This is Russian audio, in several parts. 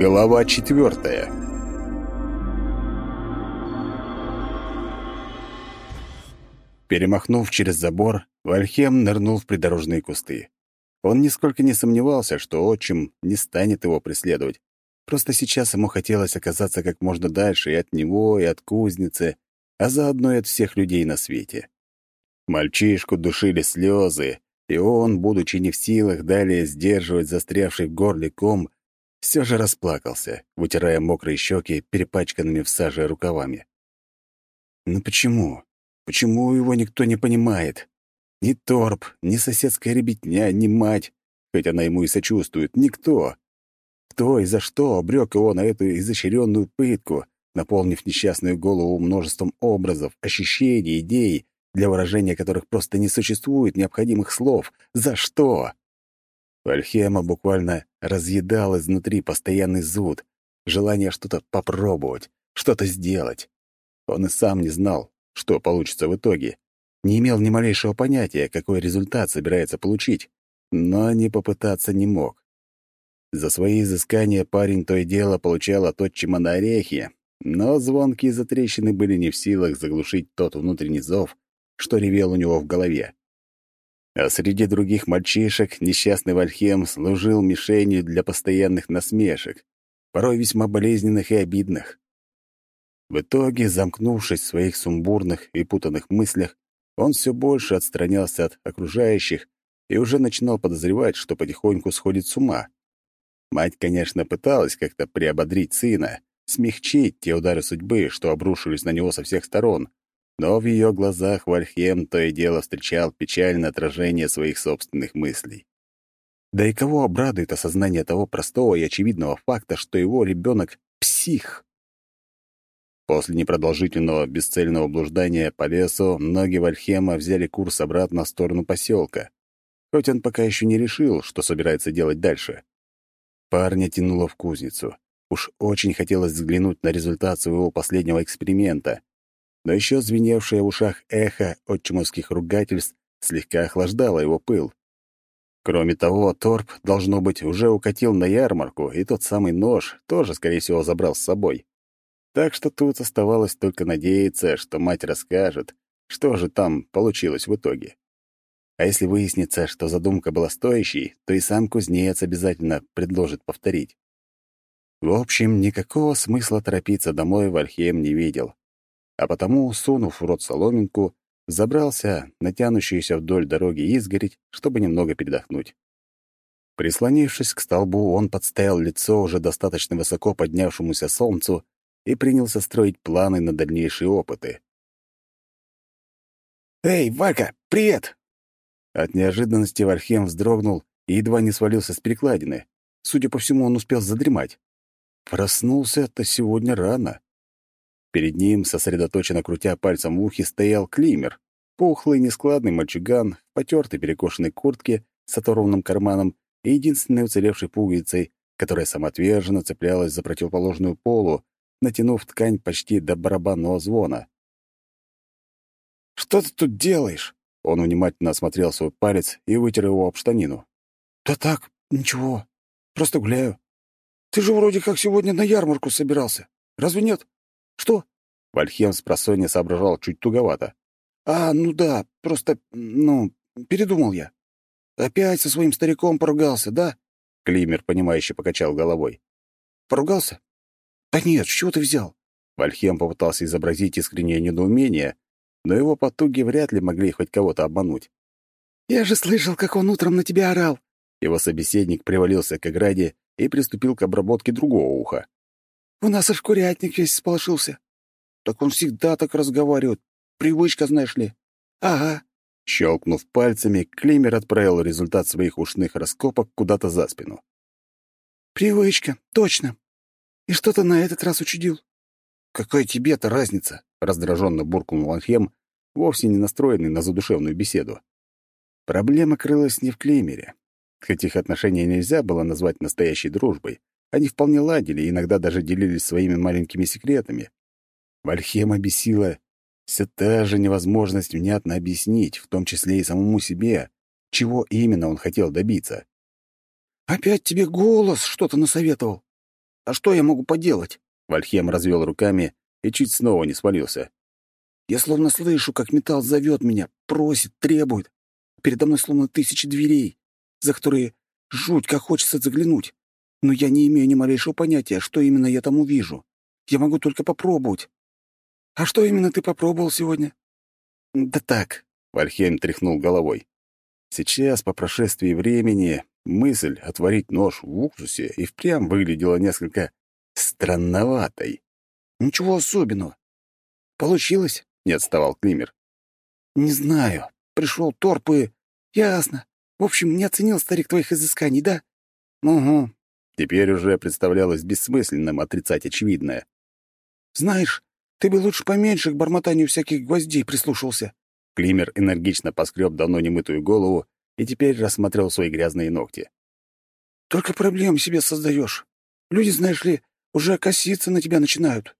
Глава четвертая. Перемахнув через забор, Вальхем нырнул в придорожные кусты. Он нисколько не сомневался, что отчим не станет его преследовать. Просто сейчас ему хотелось оказаться как можно дальше и от него, и от кузницы, а заодно и от всех людей на свете. Мальчишку душили слезы, и он, будучи не в силах далее сдерживать застрявший в горле ком, все же расплакался, вытирая мокрые щеки перепачканными в саже рукавами. Но почему? Почему его никто не понимает? Ни торп, ни соседская ребятня, ни мать, хоть она ему и сочувствует, никто. Кто и за что обрек его на эту изощренную пытку, наполнив несчастную голову множеством образов, ощущений, идей, для выражения которых просто не существует необходимых слов? За что? Вальхема буквально разъедал изнутри постоянный зуд, желание что-то попробовать, что-то сделать. Он и сам не знал, что получится в итоге. Не имел ни малейшего понятия, какой результат собирается получить, но не попытаться не мог. За свои изыскания парень то и дело получал от отчима на орехи, но звонкие затрещины были не в силах заглушить тот внутренний зов, что ревел у него в голове. А среди других мальчишек несчастный Вальхем служил мишенью для постоянных насмешек, порой весьма болезненных и обидных. В итоге, замкнувшись в своих сумбурных и путанных мыслях, он все больше отстранялся от окружающих и уже начинал подозревать, что потихоньку сходит с ума. Мать, конечно, пыталась как-то приободрить сына, смягчить те удары судьбы, что обрушились на него со всех сторон, но в ее глазах Вальхем то и дело встречал печальное отражение своих собственных мыслей. Да и кого обрадует осознание того простого и очевидного факта, что его ребенок — псих? После непродолжительного бесцельного блуждания по лесу ноги Вальхема взяли курс обратно в сторону поселка, хоть он пока еще не решил, что собирается делать дальше. Парня тянуло в кузницу. Уж очень хотелось взглянуть на результат своего последнего эксперимента но еще звеневшее в ушах эхо отчимовских ругательств слегка охлаждало его пыл. Кроме того, Торп, должно быть, уже укатил на ярмарку, и тот самый нож тоже, скорее всего, забрал с собой. Так что тут оставалось только надеяться, что мать расскажет, что же там получилось в итоге. А если выяснится, что задумка была стоящей, то и сам кузнец обязательно предложит повторить. В общем, никакого смысла торопиться домой Вальхем не видел а потому, сунув в рот соломинку, забрался на тянущуюся вдоль дороги изгородь, чтобы немного передохнуть. Прислонившись к столбу, он подставил лицо уже достаточно высоко поднявшемуся солнцу и принялся строить планы на дальнейшие опыты. «Эй, Валька, привет!» От неожиданности Вальхем вздрогнул и едва не свалился с перекладины. Судя по всему, он успел задремать. Проснулся-то сегодня рано. Перед ним, сосредоточенно крутя пальцем в ухе, стоял Климер, пухлый, нескладный мальчуган в потертой перекошенной куртке с оторванным карманом и единственной уцелевшей пуговицей, которая самоотверженно цеплялась за противоположную полу, натянув ткань почти до барабанного звона. «Что ты тут делаешь?» Он внимательно осмотрел свой палец и вытер его об штанину. «Да так, ничего. Просто гуляю. Ты же вроде как сегодня на ярмарку собирался. Разве нет?» «Что?» Вальхем с просонья соображал чуть туговато. «А, ну да, просто, ну, передумал я. Опять со своим стариком поругался, да?» Климер, понимающе покачал головой. «Поругался?» «Да нет, с чего ты взял?» Вальхем попытался изобразить искреннее недоумение, но его потуги вряд ли могли хоть кого-то обмануть. «Я же слышал, как он утром на тебя орал!» Его собеседник привалился к ограде и приступил к обработке другого уха. У нас аж курятник весь сполошился. Так он всегда так разговаривает. Привычка, знаешь ли. Ага. Щелкнув пальцами, Климер отправил результат своих ушных раскопок куда-то за спину. «Привычка, точно. И что ты на этот раз учудил?» «Какая тебе-то разница?» — раздраженно буркнул Анхем, вовсе не настроенный на задушевную беседу. Проблема крылась не в Климере. Хоть их отношения нельзя было назвать настоящей дружбой, они вполне ладили и иногда даже делились своими маленькими секретами. Вальхема бесила все та же невозможность внятно объяснить, в том числе и самому себе, чего именно он хотел добиться. «Опять тебе голос что-то насоветовал?» А что я могу поделать?» Вальхем развел руками и чуть снова не свалился. «Я словно слышу, как металл зовет меня, просит, требует. Передо мной словно тысячи дверей, за которые жуть, как хочется заглянуть. Но я не имею ни малейшего понятия, что именно я там увижу. Я могу только попробовать. А что именно ты попробовал сегодня?» «Да так», — Вальхейм тряхнул головой. Сейчас, по прошествии времени, мысль отворить нож в уксусе и впрямь выглядела несколько странноватой. «Ничего особенного. Получилось?» — не отставал Климер. «Не знаю. Пришел торп и... Ясно. В общем, не оценил старик твоих изысканий, да?» «Угу». Теперь уже представлялось бессмысленным отрицать очевидное. «Знаешь, ты бы лучше поменьше к бормотанию всяких гвоздей прислушался». Климер энергично поскреб давно немытую голову и теперь рассмотрел свои грязные ногти. «Только проблем себе создаешь. Люди, знаешь ли, уже коситься на тебя начинают.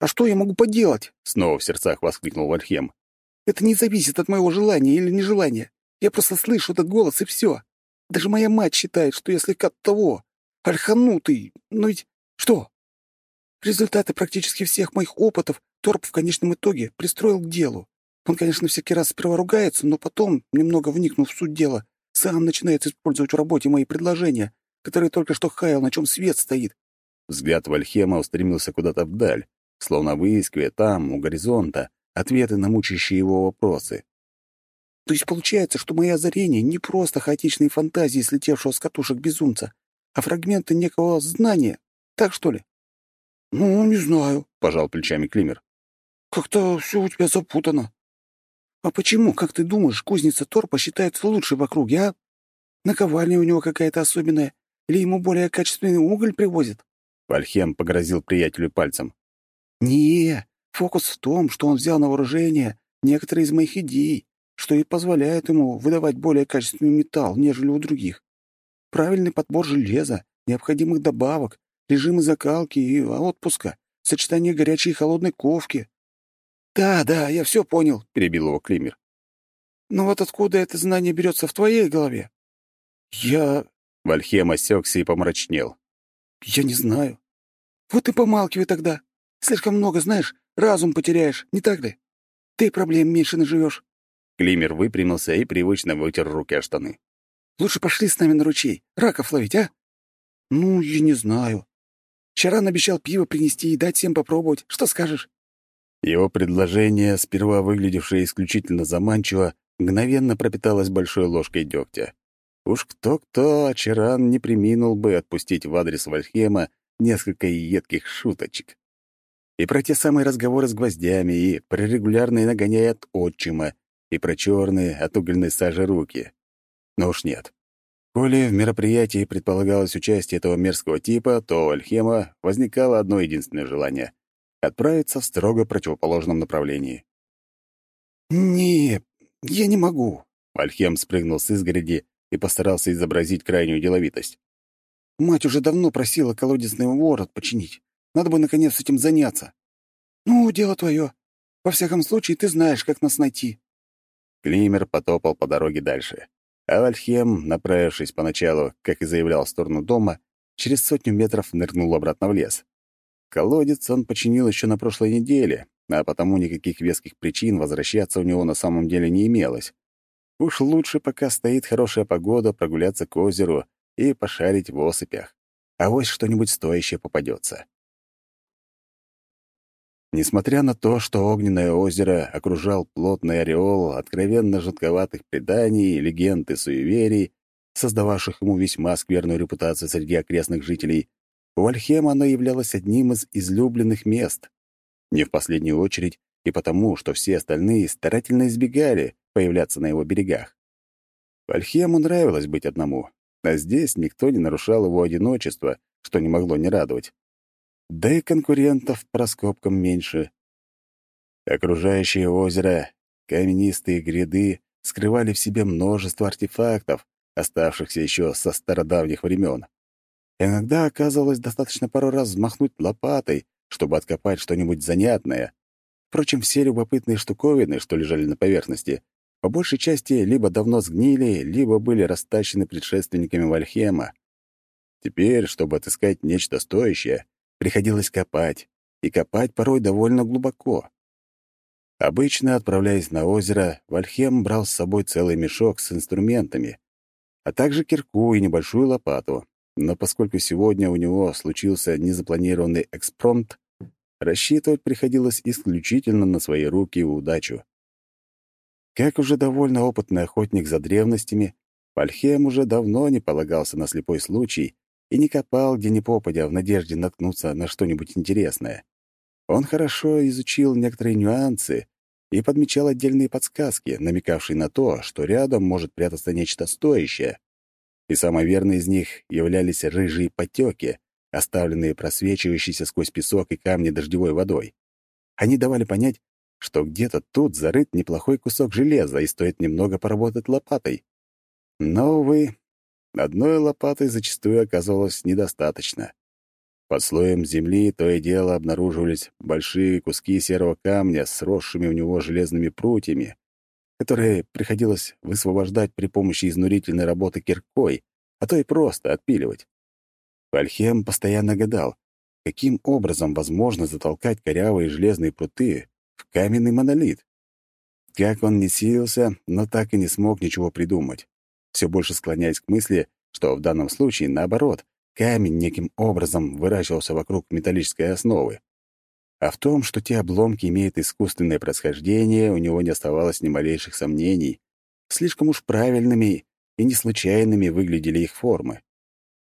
А что я могу поделать?» — снова в сердцах воскликнул Вальхем. «Это не зависит от моего желания или нежелания. Я просто слышу этот голос, и все. Даже моя мать считает, что я слегка того, ольханутый. Но ведь что? Результаты практически всех моих опытов Торп в конечном итоге пристроил к делу. Он, конечно, всякий раз сперва ругается, но потом, немного вникнув в суть дела, сам начинает использовать в работе мои предложения, которые только что хаял, на чем свет стоит. Взгляд Вальхема устремился куда-то вдаль, словно выискивая там, у горизонта, ответы на мучающие его вопросы. То есть получается, что мои озарения не просто хаотичные фантазии слетевшего с катушек безумца, а фрагменты некого знания. Так что ли? «Ну, не знаю», — пожал плечами Климер. «Как-то все у тебя запутано. А почему, как ты думаешь, кузница Торпа считается лучшей в округе, а? Наковальня у него какая-то особенная, или ему более качественный уголь привозят?» Вальхем погрозил приятелю пальцем. «Не, фокус в том, что он взял на вооружение некоторые из моих идей, что и позволяет ему выдавать более качественный металл, нежели у других. Правильный подбор железа, необходимых добавок, режимы закалки и отпуска, сочетание горячей и холодной ковки. «Да, да, я все понял», — перебил его Климер. «Но вот откуда это знание берется в твоей голове?» «Я...» — Вальхем осекся и помрачнел. «Я не знаю». «Вот и помалкивай тогда. Слишком много знаешь, разум потеряешь, не так ли? Ты проблем меньше наживешь». Климер выпрямился и привычно вытер руки о штаны. «Лучше пошли с нами на ручей, раков ловить, а?» «Ну, я не знаю. Чаран обещал пиво принести и дать всем попробовать. Что скажешь?» Его предложение, сперва выглядевшее исключительно заманчиво, мгновенно пропиталось большой ложкой дегтя. Уж кто-кто, а Чаран не приминул бы отпустить в адрес Вальхема несколько едких шуточек. И про те самые разговоры с гвоздями, и про регулярные нагоняя от отчима, и про черные от угольной сажи руки. Но уж нет. Коли в мероприятии предполагалось участие этого мерзкого типа, то у Альхема возникало одно единственное желание — отправиться в строго противоположном направлении. «Не, я не могу». Альхем спрыгнул с изгороди и постарался изобразить крайнюю деловитость. «Мать уже давно просила колодезный ворот починить. Надо бы, наконец, этим заняться. Ну, дело твое. Во всяком случае, ты знаешь, как нас найти». Климер потопал по дороге дальше. А Вальхем, направившись поначалу, как и заявлял, в сторону дома, через сотню метров нырнул обратно в лес. Колодец он починил еще на прошлой неделе, а потому никаких веских причин возвращаться у него на самом деле не имелось. Уж лучше, пока стоит хорошая погода, прогуляться к озеру и пошарить в осыпях. А вот что-нибудь стоящее попадется. Несмотря на то, что огненное озеро окружал плотный ореол откровенно жутковатых преданий, легенд и суеверий, создававших ему весьма скверную репутацию среди окрестных жителей, у Альхема оно являлось одним из излюбленных мест. Не в последнюю очередь и потому, что все остальные старательно избегали появляться на его берегах. Альхему нравилось быть одному, а здесь никто не нарушал его одиночество, что не могло не радовать да и конкурентов по раскопкам меньше. Окружающее озеро, каменистые гряды скрывали в себе множество артефактов, оставшихся еще со стародавних времен. Иногда оказывалось достаточно пару раз взмахнуть лопатой, чтобы откопать что-нибудь занятное. Впрочем, все любопытные штуковины, что лежали на поверхности, по большей части либо давно сгнили, либо были растащены предшественниками Вальхема. Теперь, чтобы отыскать нечто стоящее, приходилось копать, и копать порой довольно глубоко. Обычно, отправляясь на озеро, Вальхем брал с собой целый мешок с инструментами, а также кирку и небольшую лопату. Но поскольку сегодня у него случился незапланированный экспромт, рассчитывать приходилось исключительно на свои руки и удачу. Как уже довольно опытный охотник за древностями, Вальхем уже давно не полагался на слепой случай и не копал где ни попадя в надежде наткнуться на что-нибудь интересное. Он хорошо изучил некоторые нюансы и подмечал отдельные подсказки, намекавшие на то, что рядом может прятаться нечто стоящее. И самой верной из них являлись рыжие потеки, оставленные просвечивающейся сквозь песок и камни дождевой водой. Они давали понять, что где-то тут зарыт неплохой кусок железа и стоит немного поработать лопатой. Но, увы, одной лопатой зачастую оказывалось недостаточно. Под слоем земли то и дело обнаруживались большие куски серого камня с росшими у него железными прутьями, которые приходилось высвобождать при помощи изнурительной работы киркой, а то и просто отпиливать. Вальхем постоянно гадал, каким образом возможно затолкать корявые железные пруты в каменный монолит. Как он не силился, но так и не смог ничего придумать, все больше склоняясь к мысли, что в данном случае, наоборот, камень неким образом выращивался вокруг металлической основы. А в том, что те обломки имеют искусственное происхождение, у него не оставалось ни малейших сомнений. Слишком уж правильными и не случайными выглядели их формы.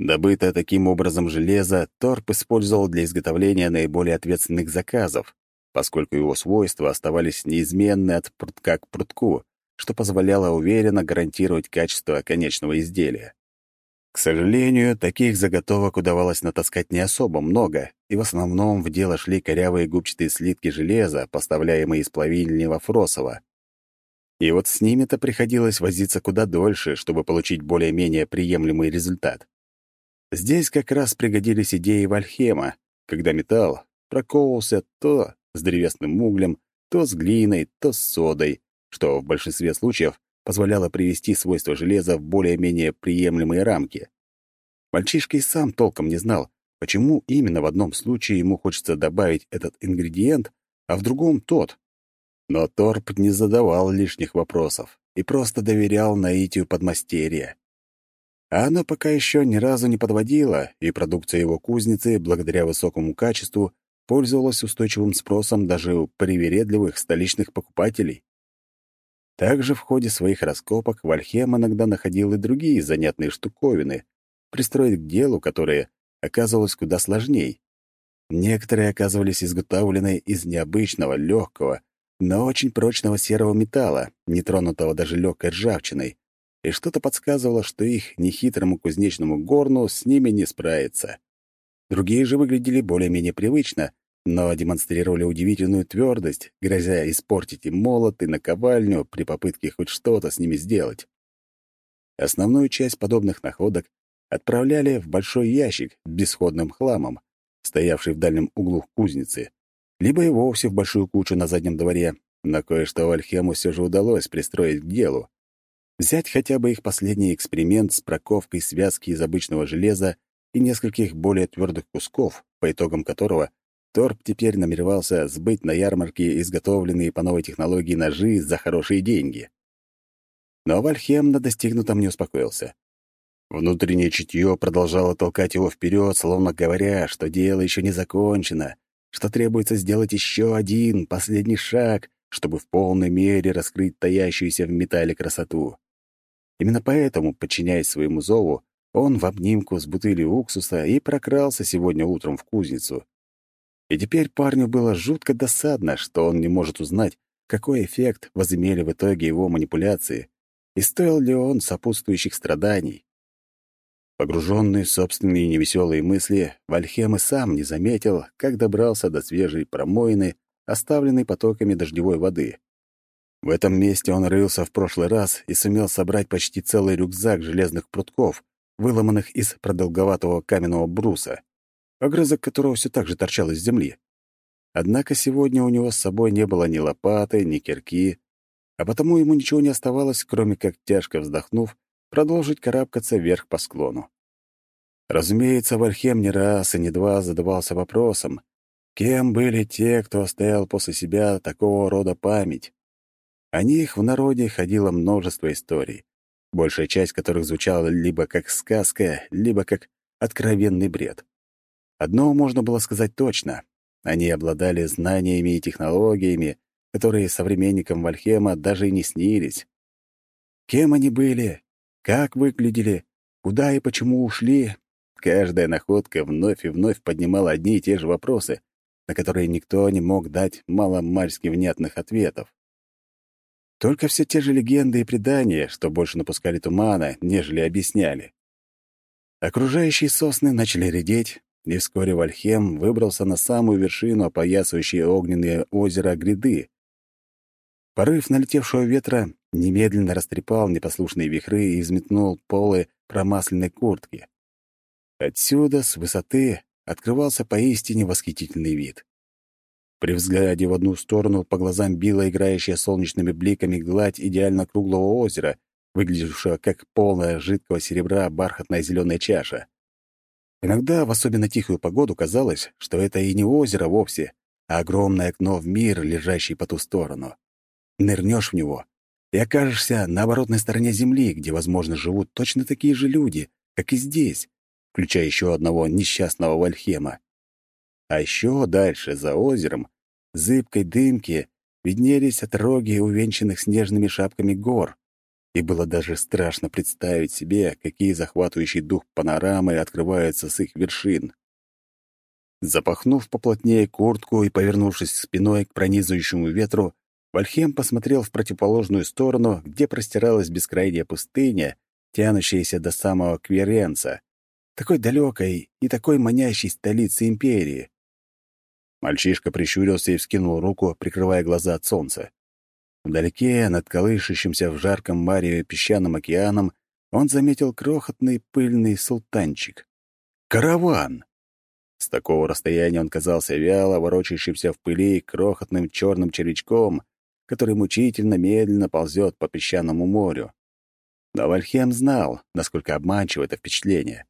Добытое таким образом железо Торп использовал для изготовления наиболее ответственных заказов, поскольку его свойства оставались неизменны от прутка к прутку, что позволяло уверенно гарантировать качество конечного изделия. К сожалению, таких заготовок удавалось натаскать не особо много, и в основном в дело шли корявые губчатые слитки железа, поставляемые из плавильни во. И вот с ними-то приходилось возиться куда дольше, чтобы получить более-менее приемлемый результат. Здесь как раз пригодились идеи Вальхема, когда металл проковывался то с древесным углем, то с глиной, то с содой, что в большинстве случаев позволяло привести свойства железа в более-менее приемлемые рамки. Мальчишка и сам толком не знал, почему именно в одном случае ему хочется добавить этот ингредиент, а в другом — тот. Но Торп не задавал лишних вопросов и просто доверял наитию подмастерья. А оно пока еще ни разу не подводило, и продукция его кузницы, благодаря высокому качеству, пользовалась устойчивым спросом даже у привередливых столичных покупателей. Также в ходе своих раскопок Вальхем иногда находил и другие занятные штуковины, пристроить к делу, которые оказывалось куда сложней. Некоторые оказывались изготовлены из необычного, легкого, но очень прочного серого металла, не тронутого даже легкой ржавчиной, и что-то подсказывало, что их нехитрому кузнечному горну с ними не справится. Другие же выглядели более-менее привычно, но демонстрировали удивительную твердость, грозя испортить и молот, и наковальню при попытке хоть что-то с ними сделать. Основную часть подобных находок отправляли в большой ящик с бесходным хламом, стоявший в дальнем углу кузницы, либо и вовсе в большую кучу на заднем дворе, но кое-что Вальхему все же удалось пристроить к делу. Взять хотя бы их последний эксперимент с проковкой связки из обычного железа и нескольких более твердых кусков, по итогам которого Торп теперь намеревался сбыть на ярмарке изготовленные по новой технологии ножи за хорошие деньги. Но Вальхем на достигнутом не успокоился. Внутреннее чутье продолжало толкать его вперед, словно говоря, что дело еще не закончено, что требуется сделать еще один, последний шаг, чтобы в полной мере раскрыть таящуюся в металле красоту. Именно поэтому, подчиняясь своему зову, он в обнимку с бутылью уксуса и прокрался сегодня утром в кузницу. И теперь парню было жутко досадно, что он не может узнать, какой эффект возымели в итоге его манипуляции, и стоил ли он сопутствующих страданий. Погруженный в собственные невеселые мысли, Вальхем и сам не заметил, как добрался до свежей промоины, оставленной потоками дождевой воды. В этом месте он рылся в прошлый раз и сумел собрать почти целый рюкзак железных прутков, выломанных из продолговатого каменного бруса огрызок которого все так же торчал из земли. Однако сегодня у него с собой не было ни лопаты, ни кирки, а потому ему ничего не оставалось, кроме как, тяжко вздохнув, продолжить карабкаться вверх по склону. Разумеется, Вальхем не раз и не два задавался вопросом, кем были те, кто оставил после себя такого рода память. О них в народе ходило множество историй, большая часть которых звучала либо как сказка, либо как откровенный бред. Одно можно было сказать точно. Они обладали знаниями и технологиями, которые современникам Вальхема даже и не снились. Кем они были, как выглядели, куда и почему ушли, каждая находка вновь и вновь поднимала одни и те же вопросы, на которые никто не мог дать маломальски внятных ответов. Только все те же легенды и предания, что больше напускали тумана, нежели объясняли. Окружающие сосны начали редеть, и вскоре Вальхем выбрался на самую вершину опоясывающей огненное озеро гряды. Порыв налетевшего ветра немедленно растрепал непослушные вихры и изметнул полы промасленной куртки. Отсюда, с высоты, открывался поистине восхитительный вид. При взгляде в одну сторону по глазам била играющая солнечными бликами гладь идеально круглого озера, выглядевшего как полная жидкого серебра бархатная зеленая чаша. Иногда, в особенно тихую погоду, казалось, что это и не озеро вовсе, а огромное окно в мир, лежащий по ту сторону. Нырнешь в него и окажешься на оборотной стороне Земли, где, возможно, живут точно такие же люди, как и здесь, включая еще одного несчастного Вальхема. А еще дальше, за озером, зыбкой дымки, виднелись отроги, увенчанных снежными шапками гор, и было даже страшно представить себе, какие захватывающие дух панорамы открываются с их вершин. Запахнув поплотнее куртку и повернувшись спиной к пронизывающему ветру, Вальхем посмотрел в противоположную сторону, где простиралась бескрайняя пустыня, тянущаяся до самого Кверенца, такой далекой и такой манящей столицы империи. Мальчишка прищурился и вскинул руку, прикрывая глаза от солнца. Вдалеке, над колышущимся в жарком мареве песчаным океаном, он заметил крохотный пыльный султанчик. Караван! С такого расстояния он казался вяло ворочающимся в пыли крохотным черным червячком, который мучительно медленно ползет по песчаному морю. Но Вальхем знал, насколько обманчиво это впечатление.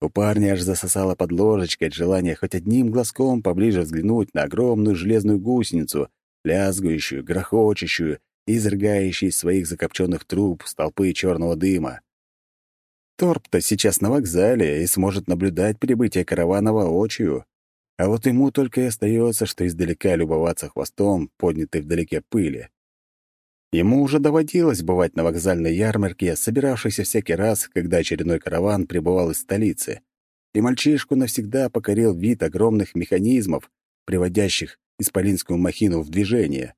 У парня аж засосало под ложечкой от желания хоть одним глазком поближе взглянуть на огромную железную гусеницу, лязгающую, грохочущую и изрыгающую из своих закопченных труб столпы черного дыма. Торп-то сейчас на вокзале и сможет наблюдать прибытие каравана воочию. А вот ему только и остается, что издалека любоваться хвостом, поднятой вдалеке пыли. Ему уже доводилось бывать на вокзальной ярмарке, собиравшейся всякий раз, когда очередной караван прибывал из столицы. И мальчишку навсегда покорил вид огромных механизмов, приводящих исполинскую махину в движение.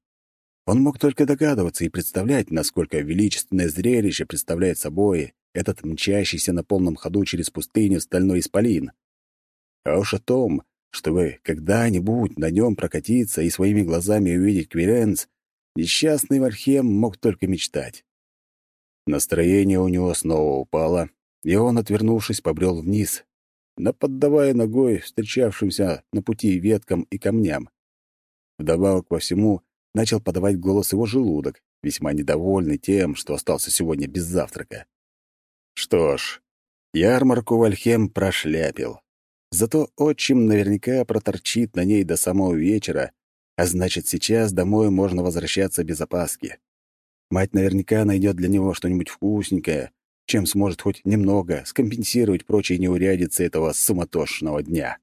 Он мог только догадываться и представлять, насколько величественное зрелище представляет собой этот мчащийся на полном ходу через пустыню стальной исполин. А уж о том, чтобы когда-нибудь на нем прокатиться и своими глазами увидеть Квиренс, несчастный Вальхем мог только мечтать. Настроение у него снова упало, и он, отвернувшись, побрел вниз, наподдавая ногой встречавшимся на пути веткам и камням. Вдобавок ко всему, начал подавать голос его желудок, весьма недовольный тем, что остался сегодня без завтрака. Что ж, ярмарку Вальхем прошляпил. Зато отчим наверняка проторчит на ней до самого вечера, а значит, сейчас домой можно возвращаться без опаски. Мать наверняка найдет для него что-нибудь вкусненькое, чем сможет хоть немного скомпенсировать прочие неурядицы этого суматошного дня.